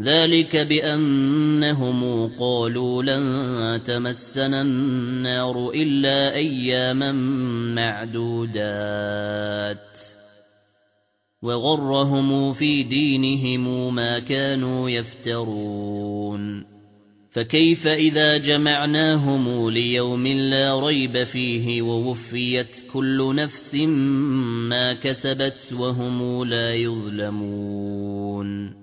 ذَلِكَ بِأَنَّهُمْ قَالُوا لَن تَمَسَّنَا النَّارُ إِلَّا أَيَّامًا مَّعْدُودَاتٍ وَغَرَّهُمْ فِي دِينِهِمْ مَا كَانُوا يَفْتَرُونَ فَكَيْفَ إِذَا جَمَعْنَاهُمْ لِيَوْمٍ لَّا رَيْبَ فِيهِ وَوُفِّيَتْ كُلُّ نَفْسٍ مَّا كَسَبَتْ وَهُمْ لَا يُظْلَمُونَ